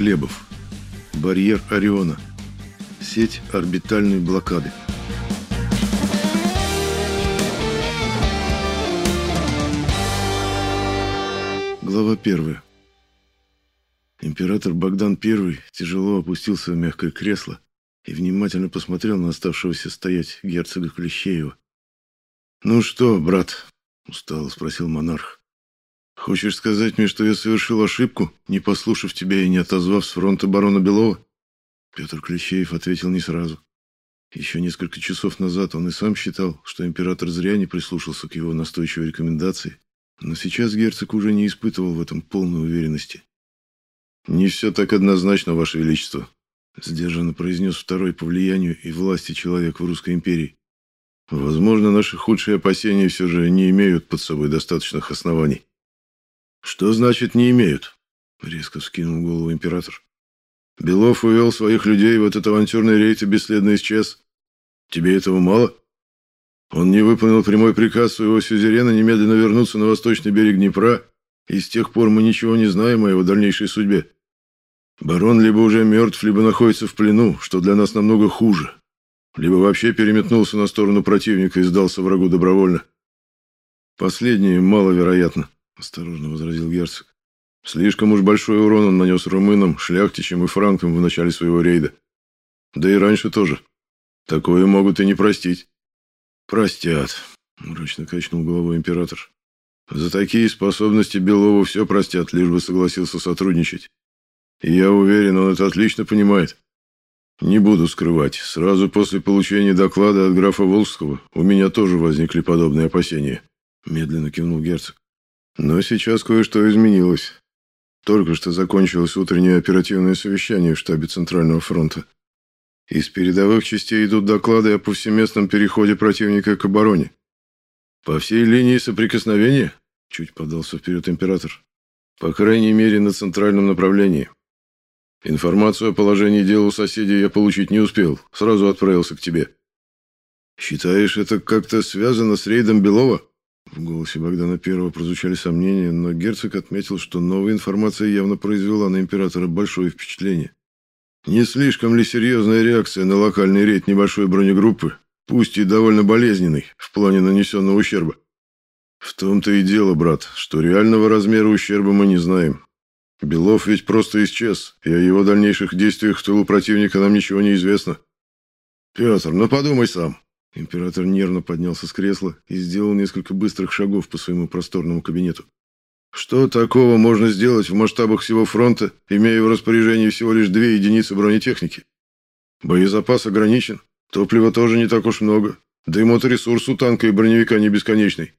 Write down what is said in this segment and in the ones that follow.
Глебов. Барьер Ориона. Сеть орбитальной блокады. Глава первая. Император Богдан I тяжело опустился в мягкое кресло и внимательно посмотрел на оставшегося стоять герцога Клещеева. «Ну что, брат?» — устало спросил монарх. Хочешь сказать мне, что я совершил ошибку, не послушав тебя и не отозвав с фронта барона Белова? Петр Клещеев ответил не сразу. Еще несколько часов назад он и сам считал, что император зря не прислушался к его настойчивой рекомендации, но сейчас герцог уже не испытывал в этом полной уверенности. «Не все так однозначно, Ваше Величество», — сдержанно произнес второй по влиянию и власти человек в Русской империи. «Возможно, наши худшие опасения все же не имеют под собой достаточных оснований». «Что значит «не имеют»?» — резко вскинул голову император. «Белов увел своих людей в этот авантюрный рейд и бесследно исчез. Тебе этого мало? Он не выполнил прямой приказ своего сюзерена немедленно вернуться на восточный берег Днепра, и с тех пор мы ничего не знаем о его дальнейшей судьбе. Барон либо уже мертв, либо находится в плену, что для нас намного хуже, либо вообще переметнулся на сторону противника и сдался врагу добровольно. Последнее маловероятно осторожно возразил герцог. Слишком уж большой урон он нанес румынам, шляхтичам и франкам в начале своего рейда. Да и раньше тоже. Такое могут и не простить. Простят, мрачно качнул головой император. За такие способности Белову все простят, лишь бы согласился сотрудничать. И я уверен, он это отлично понимает. Не буду скрывать, сразу после получения доклада от графа Волжского у меня тоже возникли подобные опасения. Медленно кивнул герцог. Но сейчас кое-что изменилось. Только что закончилось утреннее оперативное совещание в штабе Центрального фронта. Из передовых частей идут доклады о повсеместном переходе противника к обороне. По всей линии соприкосновения, чуть подался вперед император, по крайней мере на центральном направлении. Информацию о положении дел у соседей я получить не успел, сразу отправился к тебе. Считаешь, это как-то связано с рейдом Белова? В голосе Богдана Первого прозвучали сомнения, но герцог отметил, что новая информация явно произвела на императора большое впечатление. Не слишком ли серьезная реакция на локальный рейд небольшой бронегруппы, пусть и довольно болезненный, в плане нанесенного ущерба? В том-то и дело, брат, что реального размера ущерба мы не знаем. Белов ведь просто исчез, и о его дальнейших действиях в тылу противника нам ничего не известно. Петр, ну подумай сам. Император нервно поднялся с кресла и сделал несколько быстрых шагов по своему просторному кабинету. Что такого можно сделать в масштабах всего фронта, имея в распоряжении всего лишь две единицы бронетехники? Боезапас ограничен, топлива тоже не так уж много, да и моторесурс у танка и броневика не бесконечный.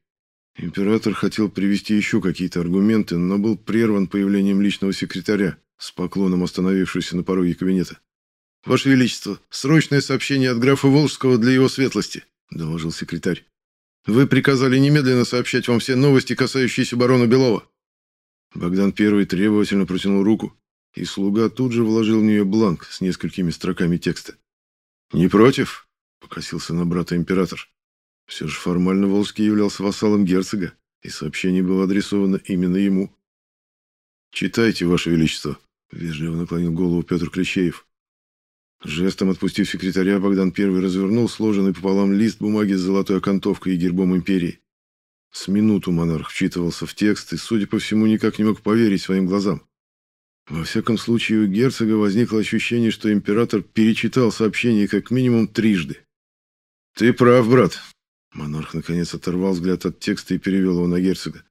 Император хотел привести еще какие-то аргументы, но был прерван появлением личного секретаря, с поклоном остановившегося на пороге кабинета. «Ваше Величество, срочное сообщение от графа Волжского для его светлости», — доложил секретарь. «Вы приказали немедленно сообщать вам все новости, касающиеся барона Белова». Богдан Первый требовательно протянул руку, и слуга тут же вложил в нее бланк с несколькими строками текста. «Не против?» — покосился на брата император. Все же формально Волжский являлся вассалом герцога, и сообщение было адресовано именно ему. «Читайте, Ваше Величество», — вежливо наклонил голову Петр Клещеев. Жестом отпустив секретаря, Богдан Первый развернул сложенный пополам лист бумаги с золотой окантовкой и гербом империи. С минуту монарх вчитывался в текст и, судя по всему, никак не мог поверить своим глазам. Во всяком случае, у герцога возникло ощущение, что император перечитал сообщение как минимум трижды. «Ты прав, брат». Монарх наконец оторвал взгляд от текста и перевел его на герцога.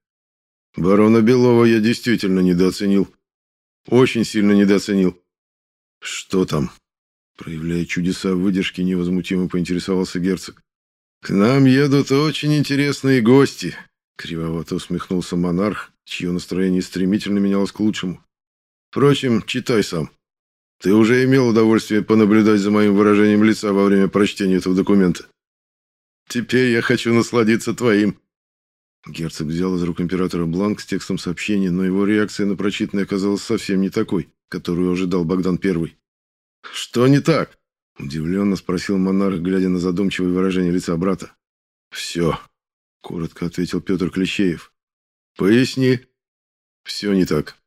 «Барона Белова я действительно недооценил. Очень сильно недооценил». «Что там?» Проявляя чудеса выдержки, невозмутимо поинтересовался герцог. «К нам едут очень интересные гости», — кривовато усмехнулся монарх, чье настроение стремительно менялось к лучшему. «Впрочем, читай сам. Ты уже имел удовольствие понаблюдать за моим выражением лица во время прочтения этого документа. Теперь я хочу насладиться твоим». Герцог взял из рук императора бланк с текстом сообщения, но его реакция на прочитанное оказалась совсем не такой, которую ожидал Богдан Первый. «Что не так?» – удивленно спросил монарх, глядя на задумчивое выражение лица брата. «Все», – коротко ответил Петр Клещеев. «Поясни». «Все не так.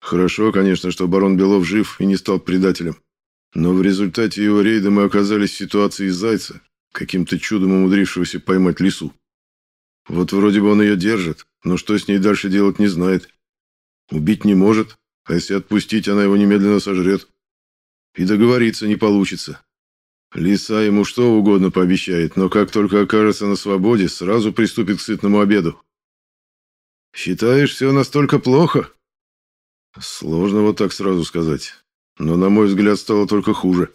Хорошо, конечно, что барон Белов жив и не стал предателем. Но в результате его рейда мы оказались в ситуации зайца, каким-то чудом умудрившегося поймать лису. Вот вроде бы он ее держит, но что с ней дальше делать не знает. Убить не может, а если отпустить, она его немедленно сожрет. И договориться не получится. Лиса ему что угодно пообещает, но как только окажется на свободе, сразу приступит к сытному обеду. Считаешь, все настолько плохо? Сложно вот так сразу сказать. Но, на мой взгляд, стало только хуже.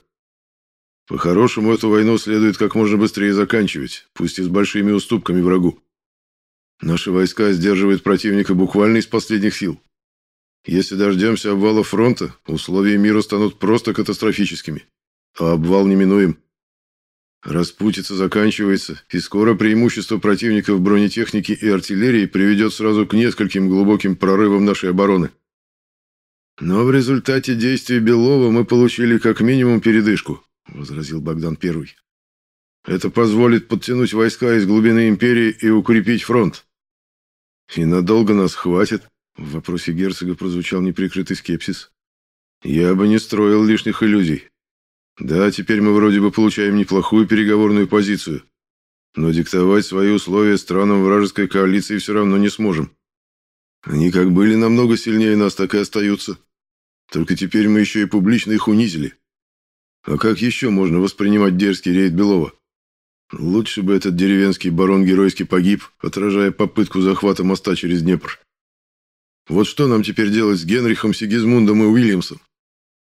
По-хорошему, эту войну следует как можно быстрее заканчивать, пусть и с большими уступками врагу. Наши войска сдерживают противника буквально из последних сил. Если дождемся обвала фронта, условия мира станут просто катастрофическими. А обвал неминуем. Распутица заканчивается, и скоро преимущество противника в бронетехнике и артиллерии приведет сразу к нескольким глубоким прорывам нашей обороны. Но в результате действий Белова мы получили как минимум передышку, возразил Богдан Первый. Это позволит подтянуть войска из глубины империи и укрепить фронт. И надолго нас хватит? В вопросе герцога прозвучал неприкрытый скепсис. Я бы не строил лишних иллюзий. Да, теперь мы вроде бы получаем неплохую переговорную позицию, но диктовать свои условия странам вражеской коалиции все равно не сможем. Они как были намного сильнее нас, так и остаются. Только теперь мы еще и публично их унизили. А как еще можно воспринимать дерзкий рейд Белова? Лучше бы этот деревенский барон геройски погиб, отражая попытку захвата моста через Днепр. Вот что нам теперь делать с Генрихом, Сигизмундом и Уильямсом?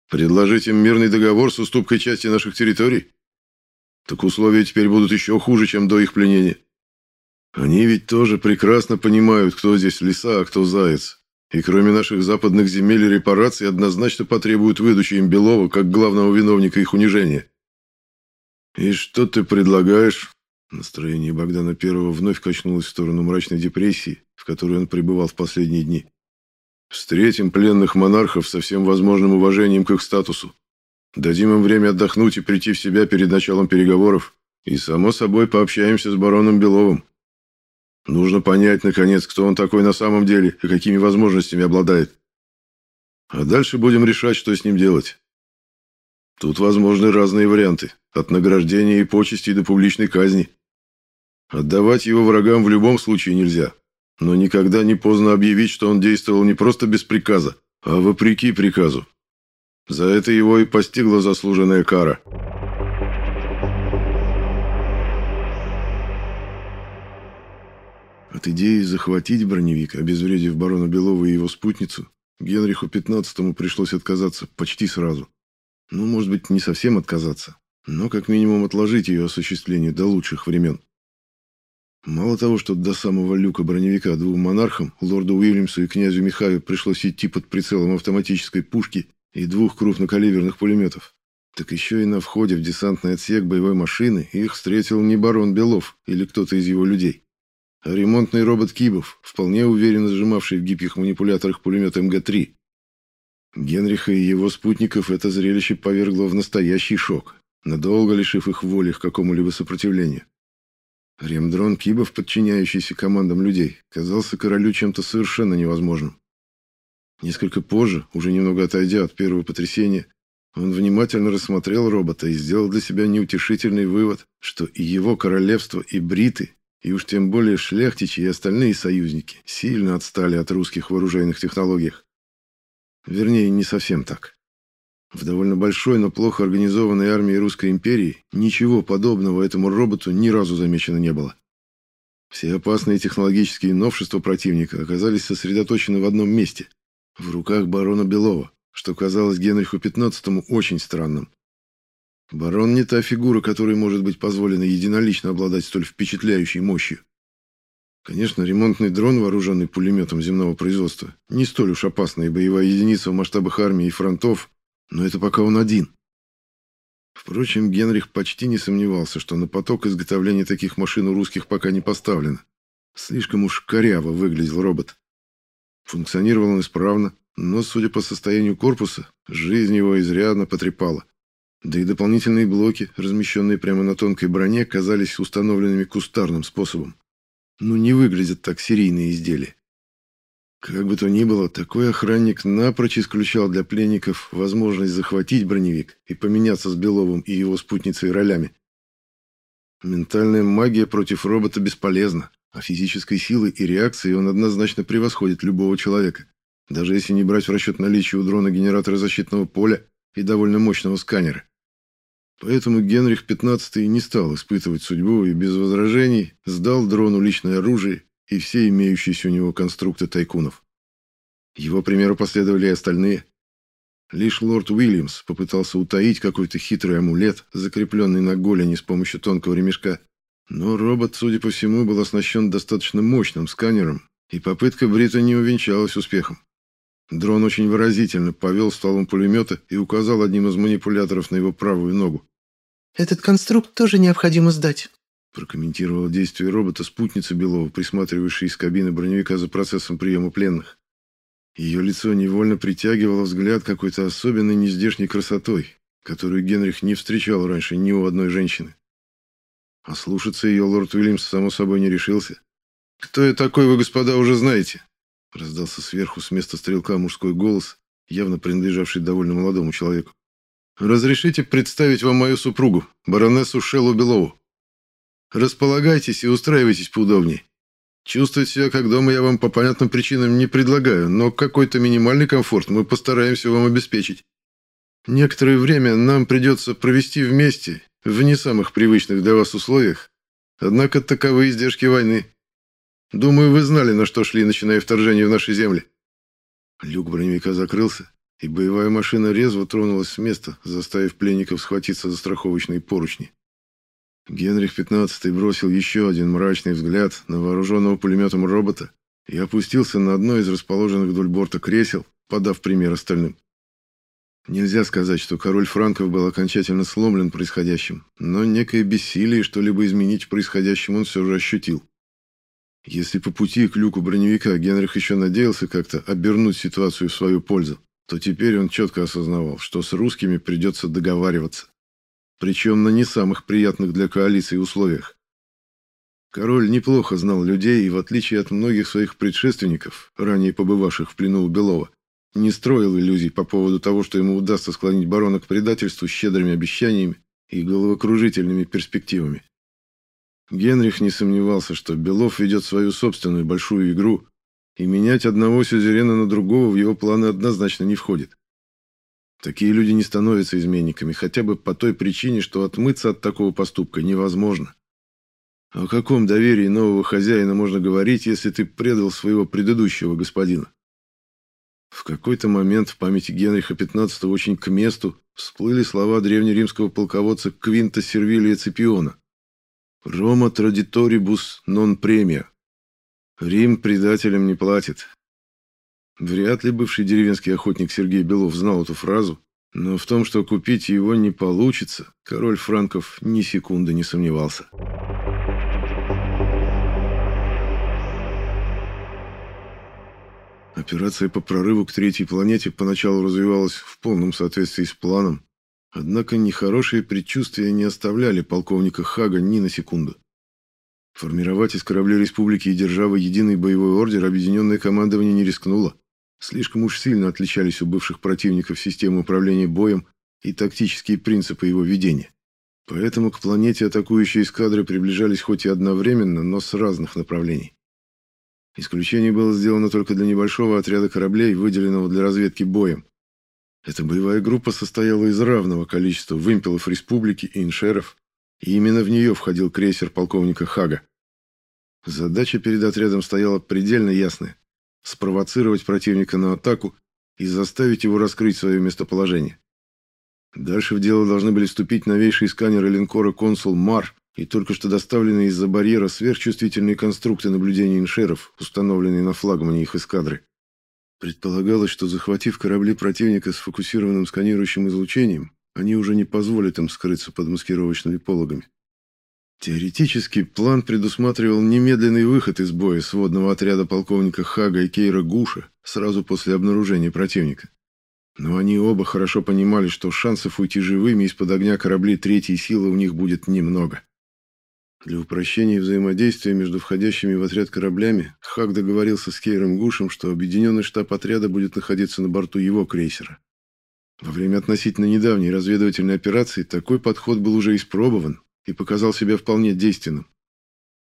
Предложить им мирный договор с уступкой части наших территорий? Так условия теперь будут еще хуже, чем до их пленения. Они ведь тоже прекрасно понимают, кто здесь лиса, а кто заяц. И кроме наших западных земель и репараций однозначно потребуют выдачи им Белова как главного виновника их унижения. И что ты предлагаешь? Настроение Богдана Первого вновь качнулось в сторону мрачной депрессии, в которой он пребывал в последние дни. Встретим пленных монархов со всем возможным уважением к их статусу. Дадим им время отдохнуть и прийти в себя перед началом переговоров. И, само собой, пообщаемся с бароном Беловым. Нужно понять, наконец, кто он такой на самом деле и какими возможностями обладает. А дальше будем решать, что с ним делать. Тут возможны разные варианты, от награждения и почести до публичной казни. Отдавать его врагам в любом случае нельзя, но никогда не поздно объявить, что он действовал не просто без приказа, а вопреки приказу. За это его и постигла заслуженная кара. От идеи захватить броневик, обезвредив барона Белова и его спутницу, Генриху XV пришлось отказаться почти сразу. Ну, может быть, не совсем отказаться, но как минимум отложить ее осуществление до лучших времен. Мало того, что до самого люка броневика двум монархам, лорду Уильямсу и князю Михаю, пришлось идти под прицелом автоматической пушки и двух крупнокалиберных пулеметов, так еще и на входе в десантный отсек боевой машины их встретил не барон Белов или кто-то из его людей, а ремонтный робот Кибов, вполне уверенно сжимавший в гибких манипуляторах пулемет МГ-3. Генриха и его спутников это зрелище повергло в настоящий шок, надолго лишив их воли к какому-либо сопротивлению. Ремдрон Кибов, подчиняющийся командам людей, казался королю чем-то совершенно невозможным. Несколько позже, уже немного отойдя от первого потрясения, он внимательно рассмотрел робота и сделал для себя неутешительный вывод, что и его королевство, и бриты, и уж тем более шляхтичи и остальные союзники сильно отстали от русских вооруженных технологиях. Вернее, не совсем так. В довольно большой, но плохо организованной армии Русской империи ничего подобного этому роботу ни разу замечено не было. Все опасные технологические новшества противника оказались сосредоточены в одном месте – в руках барона Белова, что казалось Генриху XV очень странным. Барон не та фигура, которой может быть позволено единолично обладать столь впечатляющей мощью. Конечно, ремонтный дрон, вооруженный пулеметом земного производства, не столь уж опасная боевая единица в масштабах армии и фронтов, но это пока он один. Впрочем, Генрих почти не сомневался, что на поток изготовления таких машин у русских пока не поставлено. Слишком уж коряво выглядел робот. Функционировал он исправно, но, судя по состоянию корпуса, жизнь его изрядно потрепала. Да и дополнительные блоки, размещенные прямо на тонкой броне, казались установленными кустарным способом. Ну, не выглядят так серийные изделия. Как бы то ни было, такой охранник напрочь исключал для пленников возможность захватить броневик и поменяться с Беловым и его спутницей ролями. Ментальная магия против робота бесполезна, а физической силой и реакцией он однозначно превосходит любого человека, даже если не брать в расчет наличие у дрона генератора защитного поля и довольно мощного сканера. Поэтому Генрих XV не стал испытывать судьбу и без возражений сдал дрону личное оружие и все имеющиеся у него конструкты тайкунов. Его примеру последовали и остальные. Лишь лорд Уильямс попытался утаить какой-то хитрый амулет, закрепленный на голени с помощью тонкого ремешка. Но робот, судя по всему, был оснащен достаточно мощным сканером, и попытка Брита не увенчалась успехом. Дрон очень выразительно повел стволом пулемета и указал одним из манипуляторов на его правую ногу. «Этот конструкт тоже необходимо сдать», прокомментировала действие робота спутница Белова, присматривающая из кабины броневика за процессом приема пленных. Ее лицо невольно притягивало взгляд какой-то особенной нездешней красотой, которую Генрих не встречал раньше ни у одной женщины. А слушаться ее лорд Уильямс, само собой, не решился. «Кто я такой, вы, господа, уже знаете?» Раздался сверху с места стрелка мужской голос, явно принадлежавший довольно молодому человеку. «Разрешите представить вам мою супругу, баронессу Шеллу Белову?» Располагайтесь и устраивайтесь поудобнее. Чувствовать себя как дома я вам по понятным причинам не предлагаю, но какой-то минимальный комфорт мы постараемся вам обеспечить. Некоторое время нам придется провести вместе, в не самых привычных для вас условиях, однако таковы издержки войны. Думаю, вы знали, на что шли, начиная вторжение в наши земли». Люк броневика закрылся, и боевая машина резво тронулась с места, заставив пленников схватиться за страховочные поручни. Генрих XV бросил еще один мрачный взгляд на вооруженного пулеметом робота и опустился на одно из расположенных вдоль борта кресел, подав пример остальным. Нельзя сказать, что король Франков был окончательно сломлен происходящим, но некое бессилие что-либо изменить в он все же ощутил. Если по пути к люку броневика Генрих еще надеялся как-то обернуть ситуацию в свою пользу, то теперь он четко осознавал, что с русскими придется договариваться причем на не самых приятных для коалиции условиях. Король неплохо знал людей и, в отличие от многих своих предшественников, ранее побывавших в плену у Белова, не строил иллюзий по поводу того, что ему удастся склонить барона к предательству щедрыми обещаниями и головокружительными перспективами. Генрих не сомневался, что Белов ведет свою собственную большую игру, и менять одного сюзерена на другого в его планы однозначно не входит. Такие люди не становятся изменниками, хотя бы по той причине, что отмыться от такого поступка невозможно. О каком доверии нового хозяина можно говорить, если ты предал своего предыдущего господина? В какой-то момент в памяти Генриха XV очень к месту всплыли слова древнеримского полководца Квинта Сервилия Ципиона. «Рома традиторибус нон премия». Рим предателям не платит. Вряд ли бывший деревенский охотник Сергей Белов знал эту фразу, но в том, что купить его не получится, король Франков ни секунды не сомневался. Операция по прорыву к третьей планете поначалу развивалась в полном соответствии с планом, однако нехорошие предчувствия не оставляли полковника Хага ни на секунду. Формировать из кораблей республики и державы единый боевой ордер объединенное командование не рискнуло. Слишком уж сильно отличались у бывших противников системы управления боем и тактические принципы его ведения. Поэтому к планете атакующие эскадры приближались хоть и одновременно, но с разных направлений. Исключение было сделано только для небольшого отряда кораблей, выделенного для разведки боем. Эта боевая группа состояла из равного количества вымпелов республики и иншеров, и именно в нее входил крейсер полковника Хага. Задача перед отрядом стояла предельно ясная спровоцировать противника на атаку и заставить его раскрыть свое местоположение. Дальше в дело должны были вступить новейшие сканеры линкора «Консул Мар» и только что доставленные из-за барьера сверхчувствительные конструкты наблюдения иншеров, установленные на флагмане их эскадры. Предполагалось, что захватив корабли противника с фокусированным сканирующим излучением, они уже не позволят им скрыться под маскировочными пологами. Теоретически, план предусматривал немедленный выход из боя сводного отряда полковника Хага и Кейра Гуша сразу после обнаружения противника. Но они оба хорошо понимали, что шансов уйти живыми из-под огня кораблей третьей силы у них будет немного. Для упрощения взаимодействия между входящими в отряд кораблями Хак договорился с Кейром Гушем, что объединенный штаб отряда будет находиться на борту его крейсера. Во время относительно недавней разведывательной операции такой подход был уже испробован и показал себя вполне действенным.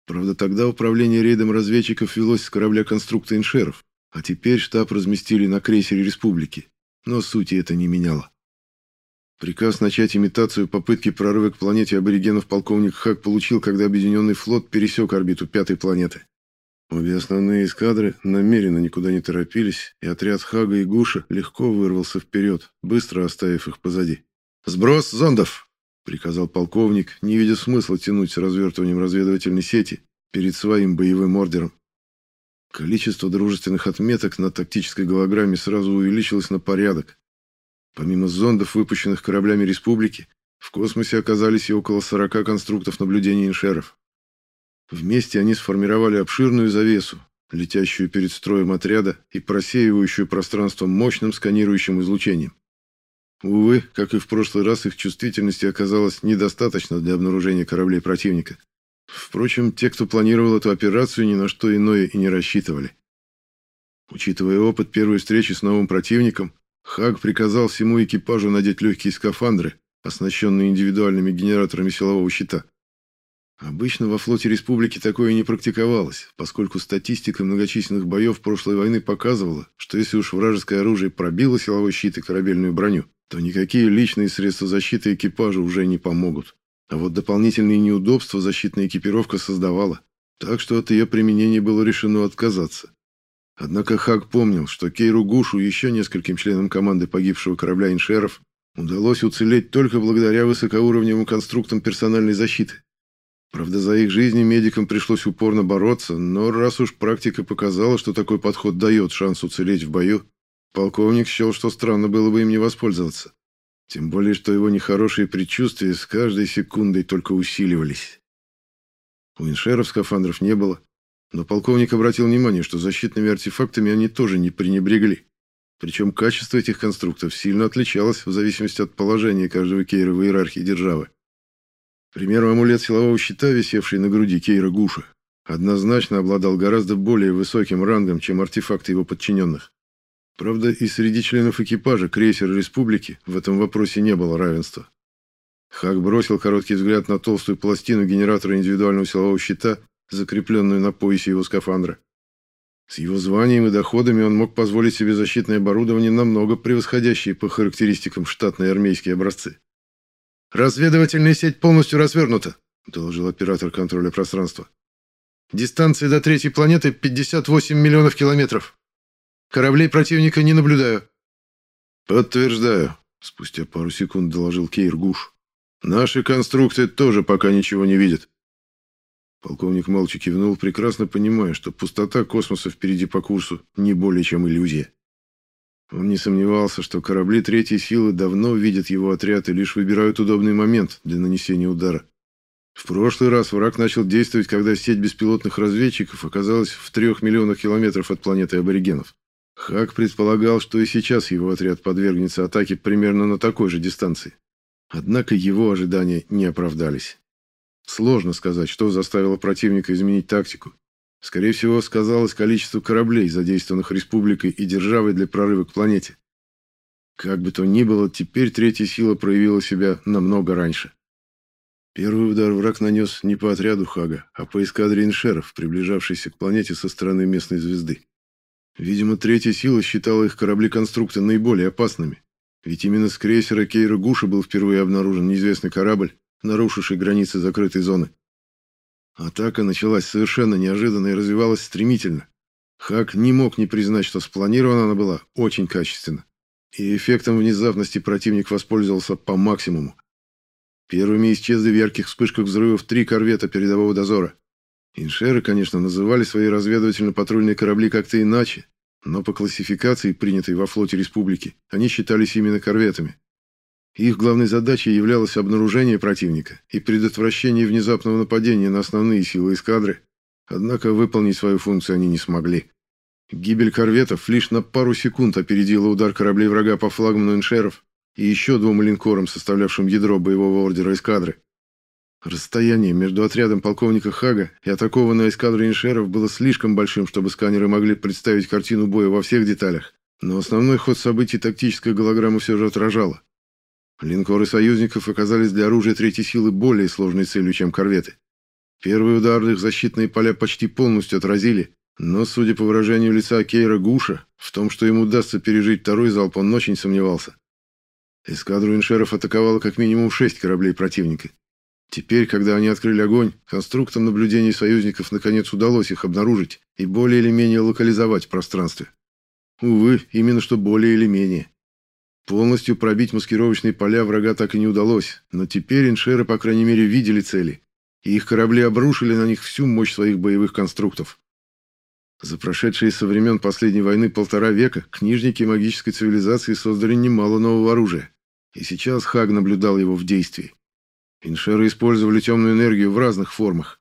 Правда, тогда управление рейдом разведчиков велось с корабля конструкта иншеров, а теперь штаб разместили на крейсере Республики, но сути это не меняло. Приказ начать имитацию попытки прорыва к планете аборигенов полковник Хак получил, когда Объединенный флот пересек орбиту пятой планеты. Обе основные эскадры намеренно никуда не торопились, и отряд Хага и Гуша легко вырвался вперед, быстро оставив их позади. «Сброс зондов!» Приказал полковник, не видя смысла тянуть с развертыванием разведывательной сети перед своим боевым ордером. Количество дружественных отметок на тактической голограмме сразу увеличилось на порядок. Помимо зондов, выпущенных кораблями республики, в космосе оказались и около 40 конструктов наблюдения иншеров. Вместе они сформировали обширную завесу, летящую перед строем отряда и просеивающую пространство мощным сканирующим излучением. Увы, как и в прошлый раз, их чувствительности оказалось недостаточно для обнаружения кораблей противника. Впрочем, те, кто планировал эту операцию, ни на что иное и не рассчитывали. Учитывая опыт первой встречи с новым противником, Хаг приказал всему экипажу надеть легкие скафандры, оснащенные индивидуальными генераторами силового щита. Обычно во флоте республики такое не практиковалось, поскольку статистика многочисленных боев прошлой войны показывала, что если уж вражеское оружие пробило силовой щит и корабельную броню, то никакие личные средства защиты экипажа уже не помогут. А вот дополнительные неудобства защитная экипировка создавала, так что от ее применения было решено отказаться. Однако Хак помнил, что Кейру Гушу и еще нескольким членам команды погибшего корабля иншеров удалось уцелеть только благодаря высокоуровневым конструктам персональной защиты. Правда, за их жизни медикам пришлось упорно бороться, но раз уж практика показала, что такой подход дает шанс уцелеть в бою, Полковник счел, что странно было бы им не воспользоваться. Тем более, что его нехорошие предчувствия с каждой секундой только усиливались. У иншеров скафандров не было, но полковник обратил внимание, что защитными артефактами они тоже не пренебрегли. Причем качество этих конструктов сильно отличалось в зависимости от положения каждого кейра в иерархии державы. Примеру, амулет силового щита, висевший на груди кейра Гуша, однозначно обладал гораздо более высоким рангом, чем артефакты его подчиненных. Правда, и среди членов экипажа крейсера «Республики» в этом вопросе не было равенства. Хак бросил короткий взгляд на толстую пластину генератора индивидуального силового щита, закрепленную на поясе его скафандра. С его званием и доходами он мог позволить себе защитное оборудование, намного превосходящее по характеристикам штатные армейские образцы. «Разведывательная сеть полностью развернута», — доложил оператор контроля пространства. «Дистанция до третьей планеты 58 миллионов километров. Кораблей противника не наблюдаю. Подтверждаю, спустя пару секунд доложил Кейр Гуш. Наши конструкты тоже пока ничего не видят. Полковник молча кивнул, прекрасно понимая, что пустота космоса впереди по курсу не более чем иллюзия. Он не сомневался, что корабли третьей силы давно видят его отряд и лишь выбирают удобный момент для нанесения удара. В прошлый раз враг начал действовать, когда сеть беспилотных разведчиков оказалась в трех миллионах километров от планеты аборигенов. Хак предполагал, что и сейчас его отряд подвергнется атаке примерно на такой же дистанции. Однако его ожидания не оправдались. Сложно сказать, что заставило противника изменить тактику. Скорее всего, сказалось количество кораблей, задействованных республикой и державой для прорыва к планете. Как бы то ни было, теперь третья сила проявила себя намного раньше. Первый удар враг нанес не по отряду Хага, а по эскадре иншеров, приближавшейся к планете со стороны местной звезды. Видимо, третья сила считала их корабли-конструкты наиболее опасными. Ведь именно с крейсера Кейра Гуша был впервые обнаружен неизвестный корабль, нарушивший границы закрытой зоны. Атака началась совершенно неожиданно и развивалась стремительно. Хак не мог не признать, что спланирована она была очень качественно. И эффектом внезапности противник воспользовался по максимуму. Первыми исчезли в ярких вспышках взрывов три корвета передового дозора. Иншеры, конечно, называли свои разведывательно-патрульные корабли как-то иначе, но по классификации, принятой во флоте республики, они считались именно корветами. Их главной задачей являлось обнаружение противника и предотвращение внезапного нападения на основные силы эскадры, однако выполнить свою функцию они не смогли. Гибель корветов лишь на пару секунд опередила удар кораблей врага по флагману иншеров и еще двум линкорам, составлявшим ядро боевого ордера эскадры. Расстояние между отрядом полковника Хага и атакованной эскадрой иншеров было слишком большим, чтобы сканеры могли представить картину боя во всех деталях, но основной ход событий тактическая голограмма все же отражала. Линкоры союзников оказались для оружия третьей силы более сложной целью, чем корветы. Первый удар их защитные поля почти полностью отразили, но, судя по выражению лица Кейра Гуша, в том, что ему удастся пережить второй залп, он очень сомневался. Эскадру иншеров атаковало как минимум шесть кораблей противника. Теперь, когда они открыли огонь, конструктам наблюдений союзников наконец удалось их обнаружить и более или менее локализовать в пространстве. Увы, именно что более или менее. Полностью пробить маскировочные поля врага так и не удалось, но теперь иншеры, по крайней мере, видели цели, и их корабли обрушили на них всю мощь своих боевых конструктов. За прошедшие со времен последней войны полтора века книжники магической цивилизации создали немало нового оружия, и сейчас Хаг наблюдал его в действии. Иншеры использовали темную энергию в разных формах.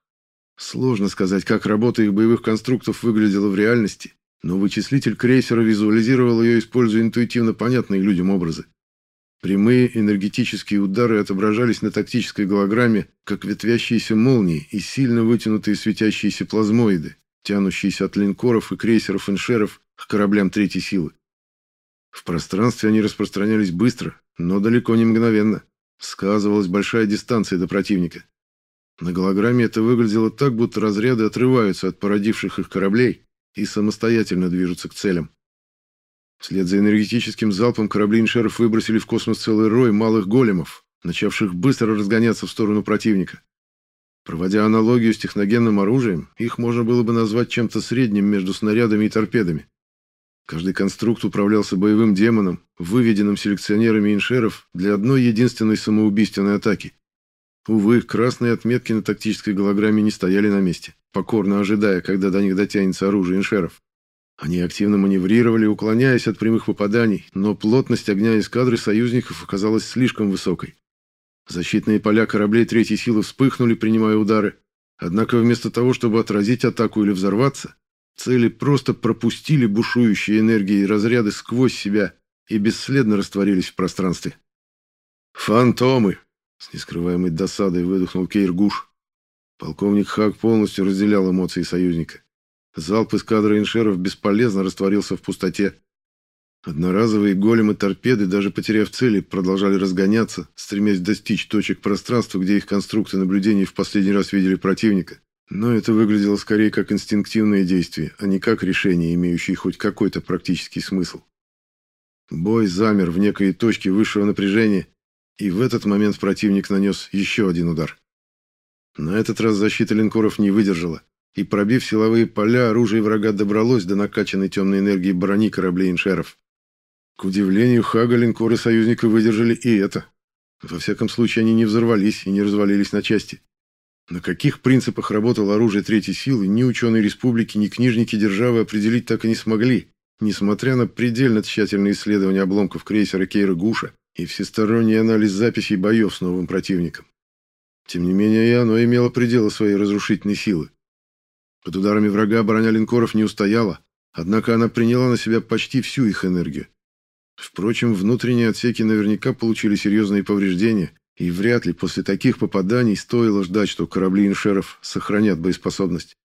Сложно сказать, как работа их боевых конструктов выглядела в реальности, но вычислитель крейсера визуализировал ее, используя интуитивно понятные людям образы. Прямые энергетические удары отображались на тактической голограмме, как ветвящиеся молнии и сильно вытянутые светящиеся плазмоиды, тянущиеся от линкоров и крейсеров иншеров к кораблям третьей силы. В пространстве они распространялись быстро, но далеко не мгновенно. Сказывалась большая дистанция до противника. На голограмме это выглядело так, будто разряды отрываются от породивших их кораблей и самостоятельно движутся к целям. Вслед за энергетическим залпом корабли иншеров выбросили в космос целый рой малых големов, начавших быстро разгоняться в сторону противника. Проводя аналогию с техногенным оружием, их можно было бы назвать чем-то средним между снарядами и торпедами. Каждый конструкт управлялся боевым демоном, выведенным селекционерами иншеров для одной единственной самоубийственной атаки. Увы, красные отметки на тактической голограмме не стояли на месте, покорно ожидая, когда до них дотянется оружие иншеров. Они активно маневрировали, уклоняясь от прямых попаданий, но плотность огня эскадры союзников оказалась слишком высокой. Защитные поля кораблей третьей силы вспыхнули, принимая удары. Однако вместо того, чтобы отразить атаку или взорваться, Цели просто пропустили бушующие энергии и разряды сквозь себя и бесследно растворились в пространстве. «Фантомы!» — с нескрываемой досадой выдохнул Кейргуш. Полковник Хак полностью разделял эмоции союзника. Залп из кадра иншеров бесполезно растворился в пустоте. Одноразовые големы-торпеды, даже потеряв цели, продолжали разгоняться, стремясь достичь точек пространства, где их конструкты наблюдений в последний раз видели противника. Но это выглядело скорее как инстинктивное действие, а не как решение, имеющее хоть какой-то практический смысл. Бой замер в некой точке высшего напряжения, и в этот момент противник нанес еще один удар. На этот раз защита линкоров не выдержала, и, пробив силовые поля, оружие врага добралось до накачанной темной энергии брони кораблей иншеров. К удивлению Хага, линкоры союзника выдержали и это. Во всяком случае, они не взорвались и не развалились на части. На каких принципах работало оружие третьей силы, ни ученые республики, ни книжники державы определить так и не смогли, несмотря на предельно тщательные исследования обломков крейсера Кейра Гуша и всесторонний анализ записей боев с новым противником. Тем не менее, и оно имело пределы своей разрушительной силы. Под ударами врага броня линкоров не устояла, однако она приняла на себя почти всю их энергию. Впрочем, внутренние отсеки наверняка получили серьезные повреждения, и вряд ли после таких попаданий стоило ждать, что корабли иншеров сохранят боеспособность.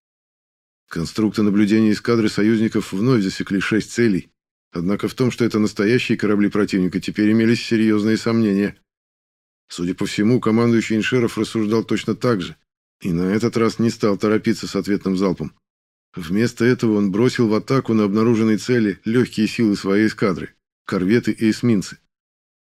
Конструкты наблюдения эскадры союзников вновь засекли шесть целей. Однако в том, что это настоящие корабли противника, теперь имелись серьезные сомнения. Судя по всему, командующий иншеров рассуждал точно так же, и на этот раз не стал торопиться с ответным залпом. Вместо этого он бросил в атаку на обнаруженные цели легкие силы своей эскадры – корветы и эсминцы.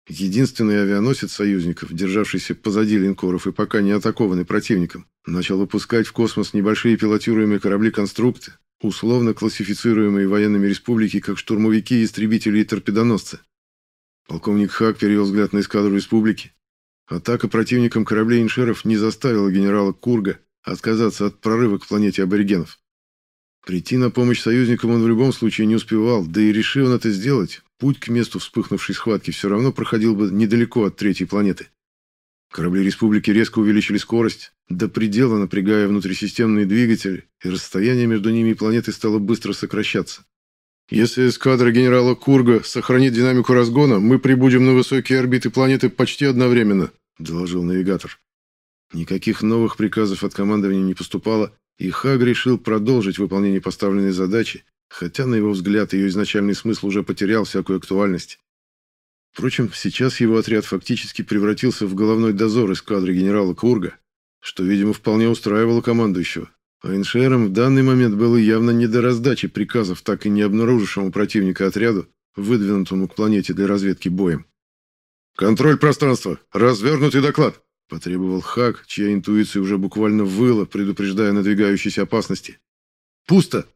Единственный авианосец союзников, державшийся позади линкоров и пока не атакованный противником, начал выпускать в космос небольшие пилотируемые корабли-конструкты, условно классифицируемые военными республики как штурмовики, истребители и торпедоносцы. Полковник Хак перевел взгляд на эскадру республики. Атака противником кораблей иншеров не заставила генерала Курга отказаться от прорыва к планете аборигенов. Прийти на помощь союзникам он в любом случае не успевал, да и решил он это сделать, Путь к месту вспыхнувшей схватки все равно проходил бы недалеко от третьей планеты. Корабли Республики резко увеличили скорость, до предела напрягая внутрисистемные двигатели, и расстояние между ними и планетой стало быстро сокращаться. «Если эскадра генерала Курга сохранит динамику разгона, мы прибудем на высокие орбиты планеты почти одновременно», – доложил навигатор. Никаких новых приказов от командования не поступало, и Хаг решил продолжить выполнение поставленной задачи, хотя, на его взгляд, ее изначальный смысл уже потерял всякую актуальность. Впрочем, сейчас его отряд фактически превратился в головной дозор эскадры генерала Курга, что, видимо, вполне устраивало командующего. А Иншерам в данный момент было явно не до раздачи приказов так и не обнаружившему противника отряду, выдвинутому к планете для разведки боем. «Контроль пространства! Развернутый доклад!» – потребовал Хак, чья интуиция уже буквально выла, предупреждая надвигающиеся опасности. «Пусто!»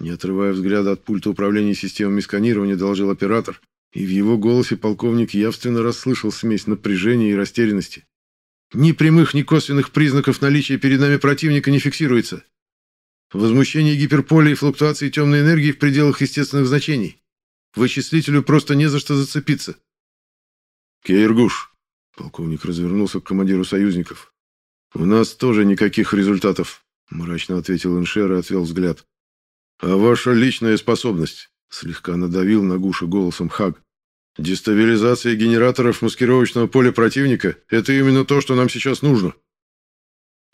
Не отрывая взгляда от пульта управления системами сканирования, доложил оператор, и в его голосе полковник явственно расслышал смесь напряжения и растерянности. Ни прямых, ни косвенных признаков наличия перед нами противника не фиксируется. Возмущение гиперполя и флуктуации темной энергии в пределах естественных значений. Вычислителю просто не за что зацепиться. Кейргуш, полковник развернулся к командиру союзников. У нас тоже никаких результатов, мрачно ответил Иншер и отвел взгляд. А ваша личная способность, слегка надавил на Гуша голосом Хаг. Дестабилизация генераторов маскировочного поля противника – это именно то, что нам сейчас нужно.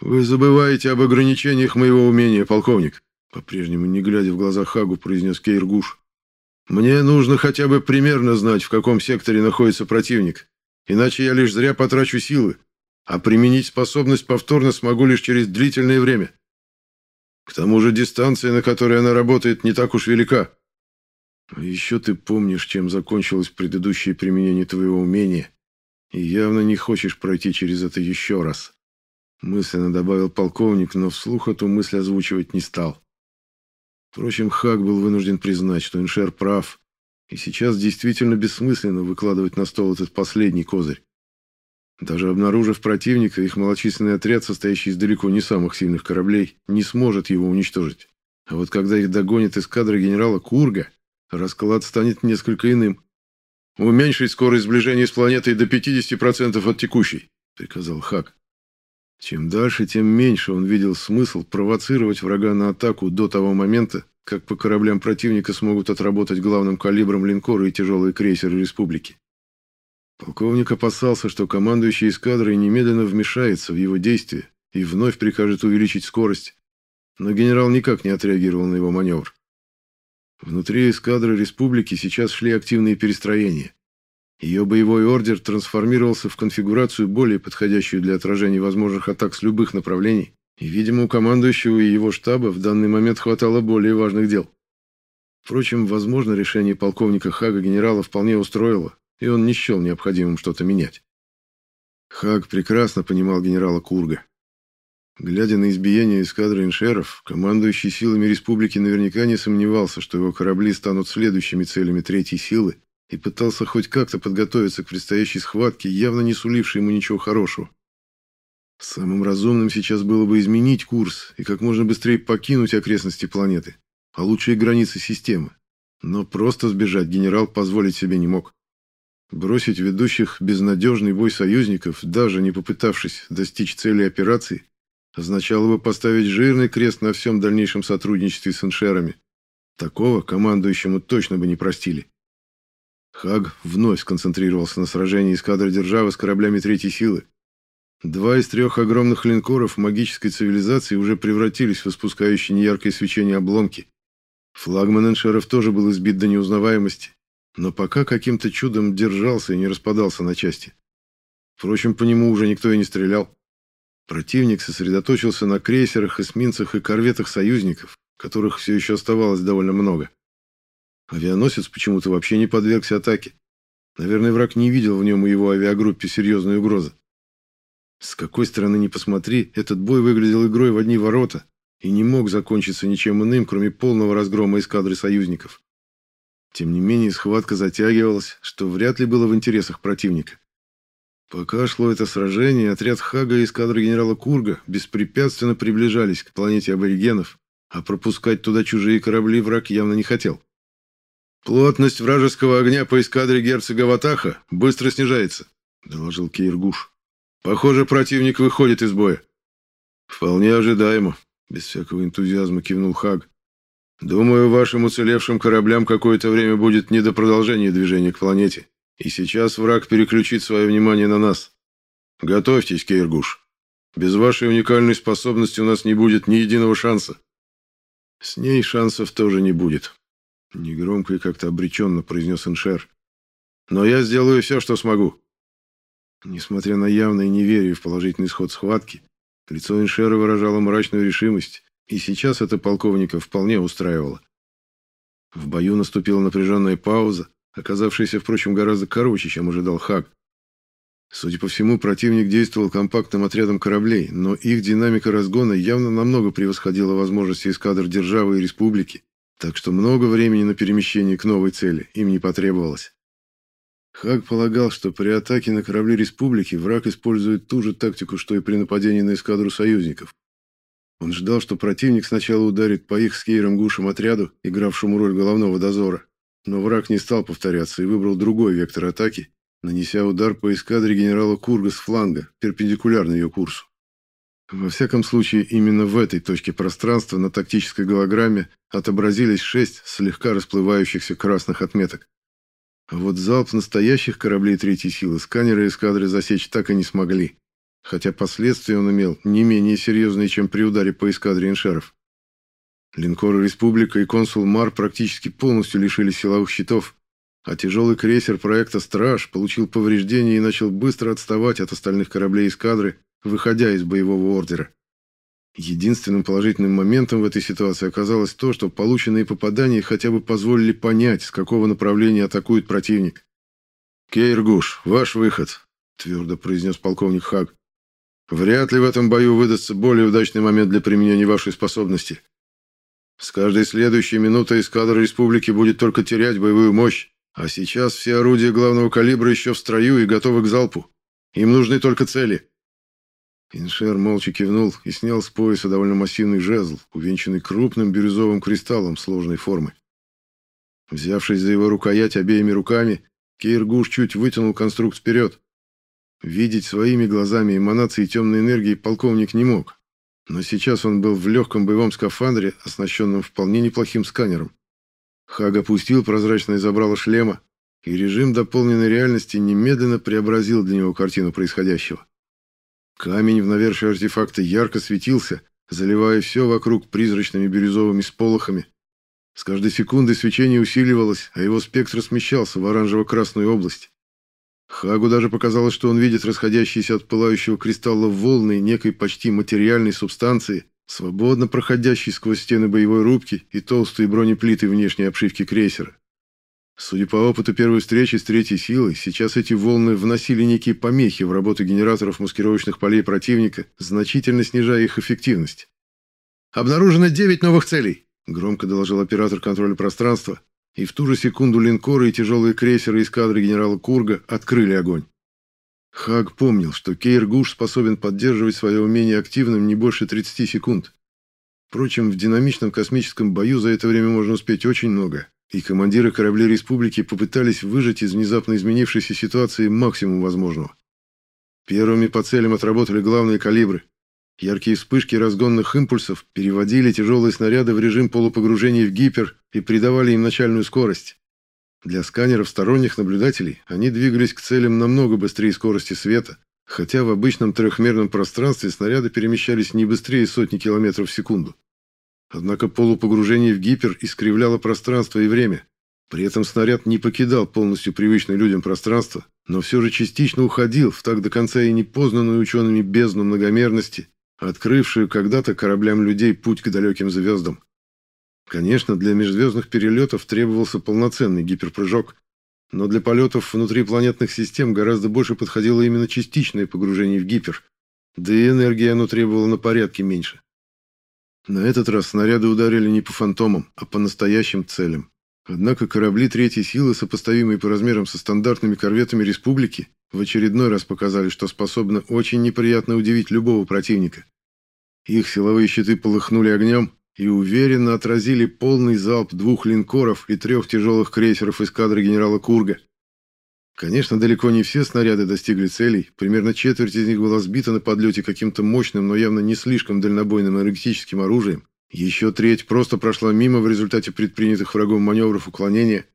Вы забываете об ограничениях моего умения, полковник. По-прежнему, не глядя в глаза Хагу, произнес Кейргуш. Мне нужно хотя бы примерно знать, в каком секторе находится противник. Иначе я лишь зря потрачу силы, а применить способность повторно смогу лишь через длительное время. К тому же дистанция, на которой она работает, не так уж велика. Еще ты помнишь, чем закончилось предыдущее применение твоего умения, и явно не хочешь пройти через это еще раз. Мысленно добавил полковник, но вслух эту мысль озвучивать не стал. Впрочем, Хак был вынужден признать, что Иншер прав, и сейчас действительно бессмысленно выкладывать на стол этот последний козырь. Даже обнаружив противника, их малочисленный отряд, состоящий из далеко не самых сильных кораблей, не сможет его уничтожить. А вот когда их догонит эскадра генерала Курга, расклад станет несколько иным. «Уменьшить скорость сближения с планетой до 50% от текущей», — приказал Хак. Чем дальше, тем меньше он видел смысл провоцировать врага на атаку до того момента, как по кораблям противника смогут отработать главным калибром линкоры и тяжелые крейсеры республики. Полковник опасался, что командующий эскадрой немедленно вмешается в его действия и вновь прикажет увеличить скорость, но генерал никак не отреагировал на его маневр. Внутри эскадры республики сейчас шли активные перестроения. Ее боевой ордер трансформировался в конфигурацию, более подходящую для отражения возможных атак с любых направлений, и, видимо, у командующего и его штаба в данный момент хватало более важных дел. Впрочем, возможно, решение полковника Хага генерала вполне устроило, и он не счел необходимым что-то менять. Хаг прекрасно понимал генерала Курга. Глядя на избиение эскадры иншеров, командующий силами республики наверняка не сомневался, что его корабли станут следующими целями третьей силы, и пытался хоть как-то подготовиться к предстоящей схватке, явно не сулившей ему ничего хорошего. Самым разумным сейчас было бы изменить курс и как можно быстрее покинуть окрестности планеты, а лучше и границы системы. Но просто сбежать генерал позволить себе не мог. Бросить ведущих безнадежный бой союзников, даже не попытавшись достичь цели операции, означало бы поставить жирный крест на всем дальнейшем сотрудничестве с иншерами. Такого командующему точно бы не простили. Хаг вновь сконцентрировался на сражении эскадры державы с кораблями третьей силы. Два из трех огромных линкоров магической цивилизации уже превратились в испускающие неяркое свечение обломки. Флагман Эншеров тоже был избит до неузнаваемости, но пока каким-то чудом держался и не распадался на части. Впрочем, по нему уже никто и не стрелял. Противник сосредоточился на крейсерах, эсминцах и корветах союзников, которых все еще оставалось довольно много. Авианосец почему-то вообще не подвергся атаке. Наверное, враг не видел в нем и его авиагруппе серьезной угрозы. С какой стороны ни посмотри, этот бой выглядел игрой в одни ворота и не мог закончиться ничем иным, кроме полного разгрома эскадры союзников. Тем не менее, схватка затягивалась, что вряд ли было в интересах противника. Пока шло это сражение, отряд Хага и эскадра генерала Курга беспрепятственно приближались к планете аборигенов, а пропускать туда чужие корабли враг явно не хотел. «Плотность вражеского огня по эскадре герцога Ватаха быстро снижается», — доложил Кейргуш. «Похоже, противник выходит из боя». «Вполне ожидаемо», — без всякого энтузиазма кивнул Хаг. «Думаю, вашим уцелевшим кораблям какое-то время будет не до продолжения движения к планете. И сейчас враг переключит свое внимание на нас. Готовьтесь, Кейргуш. Без вашей уникальной способности у нас не будет ни единого шанса. С ней шансов тоже не будет. Негромко и как-то обреченно произнес Иншер. Но я сделаю все, что смогу. Несмотря на явное неверие в положительный исход схватки, лицо Иншера выражало мрачную решимость, и сейчас это полковника вполне устраивало. В бою наступила напряженная пауза, оказавшаяся, впрочем, гораздо короче, чем ожидал Хаг. Судя по всему, противник действовал компактным отрядом кораблей, но их динамика разгона явно намного превосходила возможности эскадр державы и республики, так что много времени на перемещение к новой цели им не потребовалось. Хаг полагал, что при атаке на корабли республики враг использует ту же тактику, что и при нападении на эскадру союзников. Он ждал, что противник сначала ударит по их с Кейром Гушем отряду, игравшему роль головного дозора, но враг не стал повторяться и выбрал другой вектор атаки, нанеся удар по эскадре генерала Курга с фланга, перпендикулярно ее курсу. Во всяком случае, именно в этой точке пространства на тактической голограмме отобразились шесть слегка расплывающихся красных отметок. А вот залп настоящих кораблей третьей силы сканеры эскадры засечь так и не смогли, хотя последствия он имел не менее серьезные, чем при ударе по эскадре иншеров. Линкоры «Республика» и консул Мар практически полностью лишились силовых щитов, а тяжелый крейсер проекта «Страж» получил повреждения и начал быстро отставать от остальных кораблей эскадры, выходя из боевого ордера. Единственным положительным моментом в этой ситуации оказалось то, что полученные попадания хотя бы позволили понять, с какого направления атакует противник. «Кейргуш, ваш выход», — твердо произнес полковник Хаг. «Вряд ли в этом бою выдастся более удачный момент для применения вашей способности. С каждой следующей минутой эскадра республики будет только терять боевую мощь, а сейчас все орудия главного калибра еще в строю и готовы к залпу. Им нужны только цели». Иншер молча кивнул и снял с пояса довольно массивный жезл, увенчанный крупным бирюзовым кристаллом сложной формы. Взявшись за его рукоять обеими руками, Кейргуш чуть вытянул конструкт вперед. Видеть своими глазами эманации темной энергии полковник не мог, но сейчас он был в легком боевом скафандре, оснащенном вполне неплохим сканером. Хаг опустил прозрачное забрало шлема, и режим дополненной реальности немедленно преобразил для него картину происходящего. Камень в навершии артефакта ярко светился, заливая все вокруг призрачными бирюзовыми сполохами. С каждой секундой свечение усиливалось, а его спектр смещался в оранжево-красную область. Хагу даже показалось, что он видит расходящиеся от пылающего кристалла волны некой почти материальной субстанции, свободно проходящей сквозь стены боевой рубки и толстые бронеплиты внешней обшивки крейсера. Судя по опыту первой встречи с третьей силой, сейчас эти волны вносили некие помехи в работу генераторов маскировочных полей противника, значительно снижая их эффективность. «Обнаружено девять новых целей», — громко доложил оператор контроля пространства, и в ту же секунду линкоры и тяжелые крейсеры эскадры генерала Курга открыли огонь. Хаг помнил, что Кейр Гуш способен поддерживать свое умение активным не больше 30 секунд. Впрочем, в динамичном космическом бою за это время можно успеть очень много и командиры кораблей республики попытались выжать из внезапно изменившейся ситуации максимум возможного. Первыми по целям отработали главные калибры. Яркие вспышки разгонных импульсов переводили тяжелые снаряды в режим полупогружения в гипер и придавали им начальную скорость. Для сканеров сторонних наблюдателей они двигались к целям намного быстрее скорости света, хотя в обычном трехмерном пространстве снаряды перемещались не быстрее сотни километров в секунду. Однако полупогружение в гипер искривляло пространство и время. При этом снаряд не покидал полностью привычное людям пространство, но все же частично уходил в так до конца и непознанную учеными бездну многомерности, открывшую когда-то кораблям людей путь к далеким звездам. Конечно, для межзвездных перелетов требовался полноценный гиперпрыжок, но для полетов внутри планетных систем гораздо больше подходило именно частичное погружение в гипер, да и энергии оно требовало на порядке меньше. На этот раз снаряды ударили не по фантомам, а по настоящим целям. Однако корабли третьей силы, сопоставимые по размерам со стандартными корветами республики, в очередной раз показали, что способны очень неприятно удивить любого противника. Их силовые щиты полыхнули огнем и уверенно отразили полный залп двух линкоров и трех тяжелых крейсеров эскадры генерала Курга. Конечно, далеко не все снаряды достигли целей, примерно четверть из них была сбита на подлете каким-то мощным, но явно не слишком дальнобойным энергетическим оружием. Еще треть просто прошла мимо в результате предпринятых врагом маневров уклонения,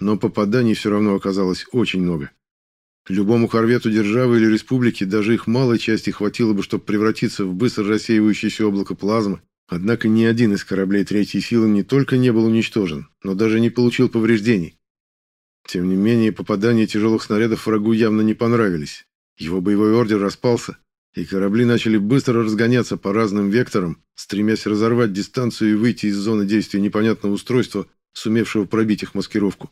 но попаданий все равно оказалось очень много. Любому корвету державы или республики даже их малой части хватило бы, чтобы превратиться в быстро рассеивающееся облако плазмы. Однако ни один из кораблей третьей силы не только не был уничтожен, но даже не получил повреждений. Тем не менее, попадания тяжелых снарядов врагу явно не понравились. Его боевой ордер распался, и корабли начали быстро разгоняться по разным векторам, стремясь разорвать дистанцию и выйти из зоны действия непонятного устройства, сумевшего пробить их маскировку.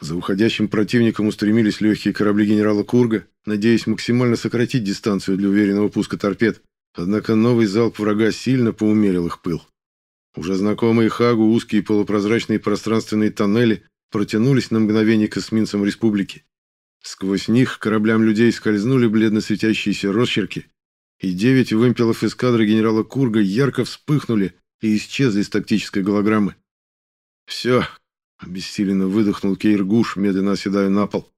За уходящим противником устремились легкие корабли генерала Курга, надеясь максимально сократить дистанцию для уверенного пуска торпед, однако новый залп врага сильно поумерил их пыл. Уже знакомые Хагу узкие полупрозрачные пространственные тоннели протянулись на мгновение к эсминцам республики. Сквозь них кораблям людей скользнули бледно светящиеся росчерки, и девять вымпелов эскадры генерала Курга ярко вспыхнули и исчезли с тактической голограммы. «Все, Обессиленно выдохнул Кейргуш, медленно оседая на пол.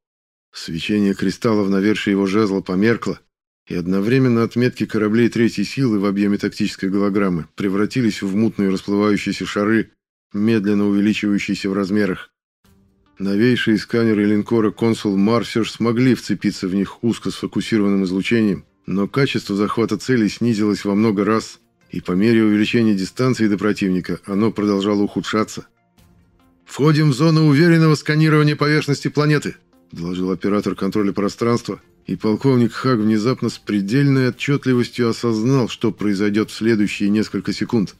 Свечение кристаллов на верше его жезла померкло, и одновременно отметки кораблей третьей силы в объеме тактической голограммы превратились в мутные расплывающиеся шары, медленно увеличивающиеся в размерах. Новейшие сканеры линкора «Консул Мар» все же смогли вцепиться в них узко сфокусированным излучением, но качество захвата целей снизилось во много раз, и по мере увеличения дистанции до противника оно продолжало ухудшаться. «Входим в зону уверенного сканирования поверхности планеты», – доложил оператор контроля пространства, и полковник Хаг внезапно с предельной отчетливостью осознал, что произойдет в следующие несколько секунд.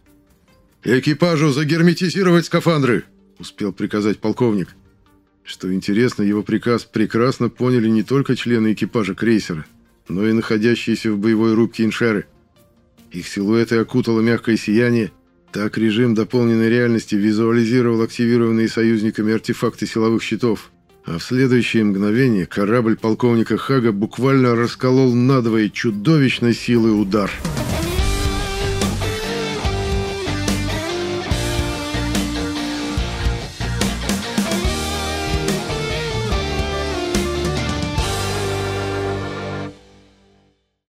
«Экипажу загерметизировать скафандры!» – успел приказать полковник. Что интересно, его приказ прекрасно поняли не только члены экипажа крейсера, но и находящиеся в боевой рубке иншеры. Их силуэты окутало мягкое сияние, так режим дополненной реальности визуализировал активированные союзниками артефакты силовых щитов, а в следующее мгновение корабль полковника Хага буквально расколол надвое чудовищной силой удар.